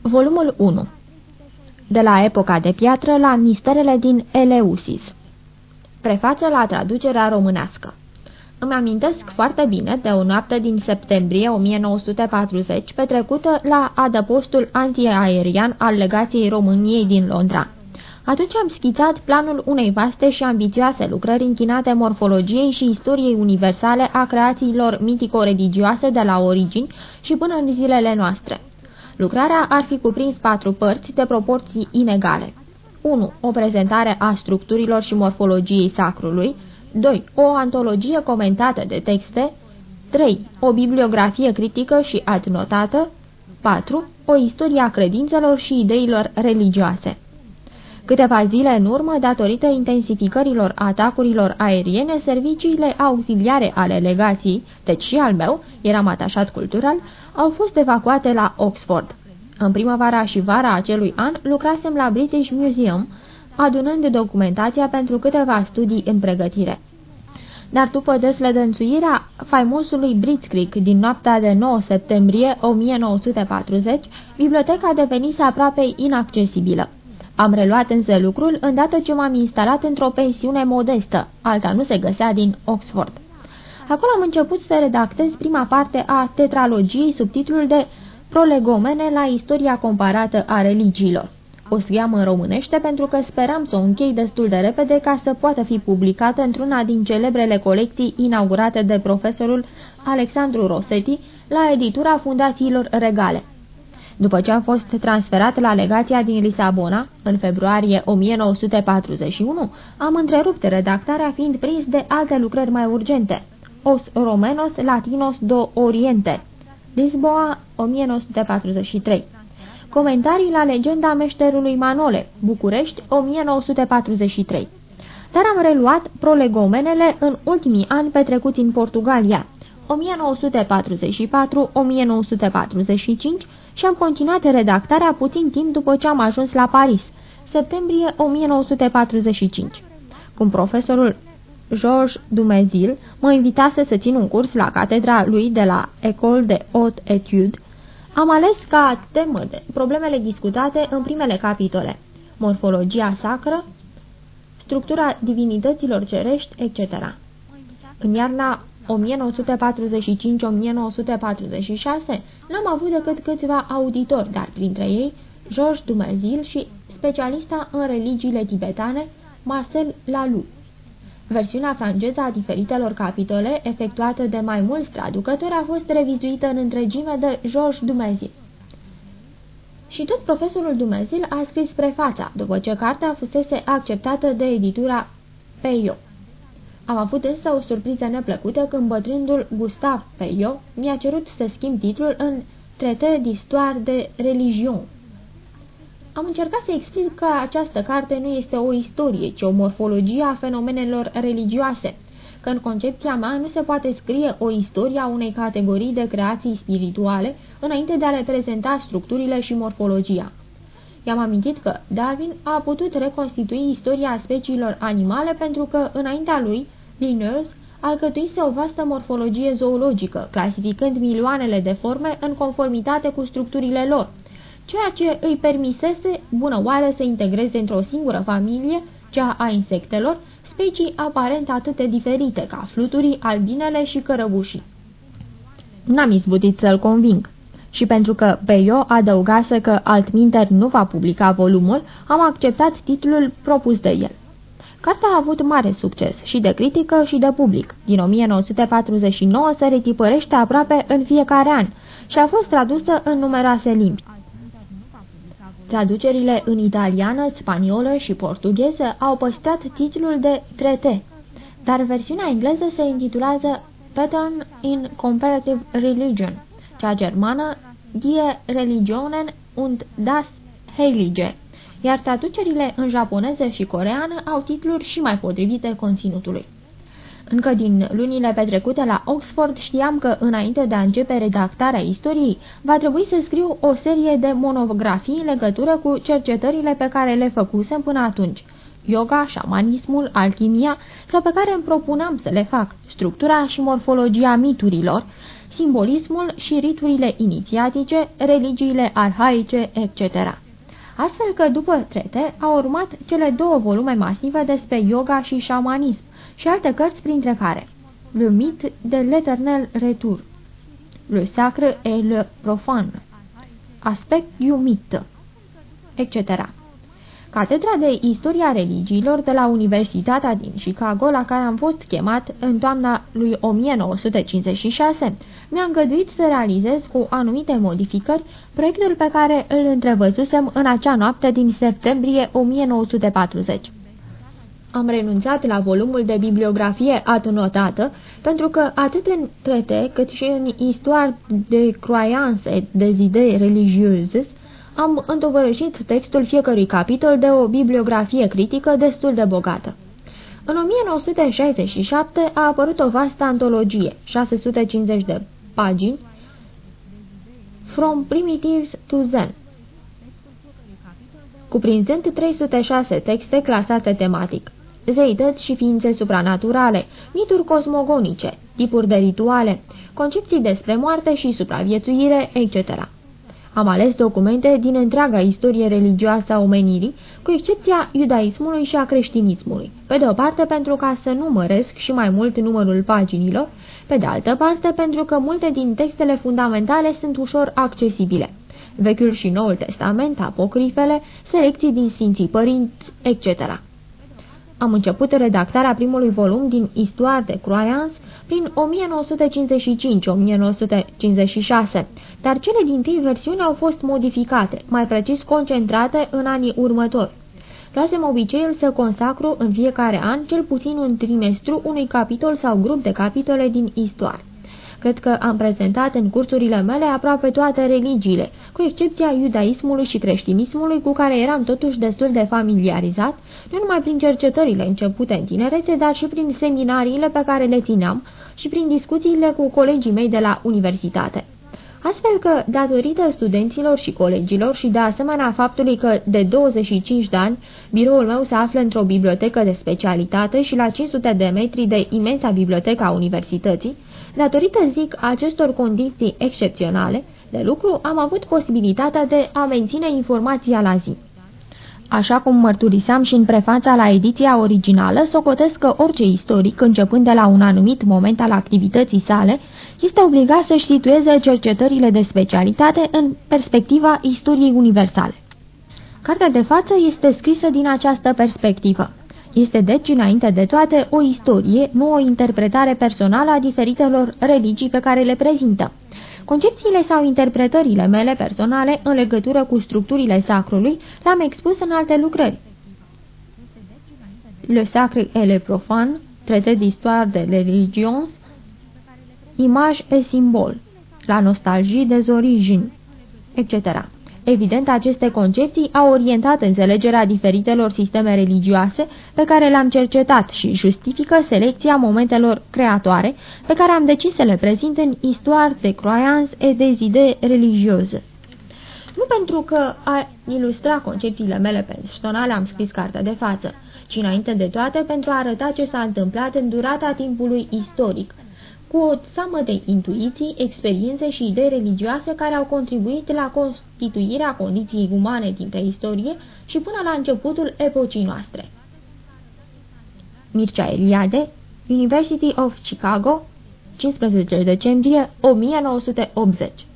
Volumul 1 De la epoca de piatră la misterele din Eleusis Prefață la traducerea românească îmi amintesc foarte bine de o noapte din septembrie 1940 petrecută la adăpostul antiaerian al legației României din Londra. Atunci am schițat planul unei vaste și ambițioase lucrări închinate morfologiei și istoriei universale a creațiilor mitico-religioase de la origini și până în zilele noastre. Lucrarea ar fi cuprins patru părți de proporții inegale. 1. O prezentare a structurilor și morfologiei sacrului, 2. O antologie comentată de texte. 3. O bibliografie critică și adnotată. 4. O istorie a credințelor și ideilor religioase. Câteva zile în urmă, datorită intensificărilor atacurilor aeriene, serviciile auxiliare ale legației, deci și al meu, eram atașat cultural, au fost evacuate la Oxford. În primăvara și vara acelui an lucrasem la British Museum, adunând documentația pentru câteva studii în pregătire. Dar după deslădănțuirea faimosului Blitzkrieg din noaptea de 9 septembrie 1940, biblioteca devenise aproape inaccesibilă. Am reluat însă lucrul îndată ce m-am instalat într-o pensiune modestă, alta nu se găsea din Oxford. Acolo am început să redactez prima parte a tetralogiei sub titlul de Prolegomene la istoria comparată a religiilor. O scriam în românește pentru că speram să o închei destul de repede ca să poată fi publicată într-una din celebrele colecții inaugurate de profesorul Alexandru Rosetti la editura Fundațiilor Regale. După ce am fost transferat la legația din Lisabona, în februarie 1941, am întrerupt redactarea fiind prins de alte lucrări mai urgente. Os Romenos Latinos do Oriente, Lisboa, 1943 Comentarii la legenda meșterului Manole, București, 1943. Dar am reluat prolegomenele în ultimii ani petrecuți în Portugalia, 1944-1945 și am continuat redactarea puțin timp după ce am ajuns la Paris, septembrie 1945. Cum profesorul Georges Dumezil mă invitase să țin un curs la catedra lui de la École de Haute Étude, am ales ca temă de problemele discutate în primele capitole, morfologia sacră, structura divinităților cerești, etc. În iarna 1945-1946 n-am avut decât câțiva auditori, dar printre ei Georges Dumezil și specialista în religiile tibetane Marcel Lalou. Versiunea franceză a diferitelor capitole, efectuată de mai mulți traducători, a fost revizuită în întregime de Georges Dumezil. Și tot profesorul Dumezil a scris prefața, după ce cartea fusese acceptată de editura Peio. Am avut însă o surpriză neplăcută când bătrânul Gustave Peio mi-a cerut să schimb titlul în Traité d'histoire de religion am încercat să explic că această carte nu este o istorie, ci o morfologie a fenomenelor religioase, că în concepția mea nu se poate scrie o istorie a unei categorii de creații spirituale înainte de a le prezenta structurile și morfologia. I-am amintit că Darwin a putut reconstitui istoria speciilor animale pentru că, înaintea lui, Linnaeus alcătuise o vastă morfologie zoologică, clasificând milioanele de forme în conformitate cu structurile lor, ceea ce îi permisese bună oară să integreze într-o singură familie, cea a insectelor, specii aparent atât de diferite ca fluturii, albinele și cărăbușii. N-am izbutit să-l conving. Și pentru că Peio adăugase că altminter nu va publica volumul, am acceptat titlul propus de el. Cartea a avut mare succes și de critică și de public. Din 1949 se retipărește aproape în fiecare an și a fost tradusă în numeroase limbi. Traducerile în italiană, spaniolă și portugheză au păstrat titlul de trete, dar versiunea engleză se intitulează Pattern in Comparative Religion, cea germană Die Religionen und das Heilige, iar traducerile în japoneză și coreană au titluri și mai potrivite conținutului. Încă din lunile petrecute la Oxford știam că, înainte de a începe redactarea istoriei, va trebui să scriu o serie de monografii în legătură cu cercetările pe care le făcusem până atunci. Yoga, șamanismul, alchimia, sau pe care îmi propuneam să le fac, structura și morfologia miturilor, simbolismul și riturile inițiatice, religiile arhaice, etc. Astfel că după trete au urmat cele două volume masive despre yoga și șamanism și alte cărți printre care Le mythe de l'éternel retour, Le sacre et le profane, Aspect du mythe, etc. Catedra de Istoria Religiilor de la Universitatea din Chicago, la care am fost chemat în toamna lui 1956, mi-a îngăduit să realizez cu anumite modificări proiectul pe care îl întrevăzusem în acea noapte din septembrie 1940. Am renunțat la volumul de bibliografie adnotată, pentru că atât în trete cât și în Histoire de croyance des idées religieuses am întovărășit textul fiecărui capitol de o bibliografie critică destul de bogată. În 1967 a apărut o vastă antologie, 650 de pagini, From Primitives to Zen, cuprinzând 306 texte clasate tematic, zeități și ființe supranaturale, mituri cosmogonice, tipuri de rituale, concepții despre moarte și supraviețuire, etc. Am ales documente din întreaga istorie religioasă a omenirii, cu excepția iudaismului și a creștinismului. Pe de o parte pentru ca să nu măresc și mai mult numărul paginilor, pe de altă parte pentru că multe din textele fundamentale sunt ușor accesibile. Vechiul și Noul Testament, apocrifele, selecții din Sfinții Părinți, etc. Am început redactarea primului volum din Histoire de Croyance prin 1955-1956, dar cele din tâi versiuni au fost modificate, mai precis concentrate în anii următori. Luasem obiceiul să consacru în fiecare an cel puțin un trimestru unui capitol sau grup de capitole din istoare. Cred că am prezentat în cursurile mele aproape toate religiile, cu excepția iudaismului și creștinismului, cu care eram totuși destul de familiarizat, nu numai prin cercetările începute în tinerețe, dar și prin seminariile pe care le țineam și prin discuțiile cu colegii mei de la universitate. Astfel că, datorită studenților și colegilor și de asemenea faptului că de 25 de ani biroul meu se află într-o bibliotecă de specialitate și la 500 de metri de imensa biblioteca a universității, datorită, zic, acestor condiții excepționale de lucru, am avut posibilitatea de a menține informația la zi. Așa cum mărturiseam și în prefața la ediția originală, socotesc că orice istoric, începând de la un anumit moment al activității sale, este obligat să-și situeze cercetările de specialitate în perspectiva istoriei universale. Cartea de față este scrisă din această perspectivă. Este deci, înainte de toate, o istorie, nu o interpretare personală a diferitelor religii pe care le prezintă. Concepțiile sau interpretările mele personale în legătură cu structurile sacrului le-am expus în alte lucrări. Le Sacre et le Profane, traité d'histoire de religions, Image et symbole, La nostalgie des origines, etc. Evident, aceste concepții au orientat înțelegerea diferitelor sisteme religioase pe care le-am cercetat și justifică selecția momentelor creatoare pe care am decis să le prezint în Histoire de croyance et des idées religieuses. Nu pentru că a ilustra concepțiile mele personale am scris cartea de față, ci înainte de toate pentru a arăta ce s-a întâmplat în durata timpului istoric, cu o seamă de intuiții, experiențe și idei religioase care au contribuit la constituirea condiției umane din preistorie și până la începutul epocii noastre. Mircea Eliade, University of Chicago, 15 decembrie 1980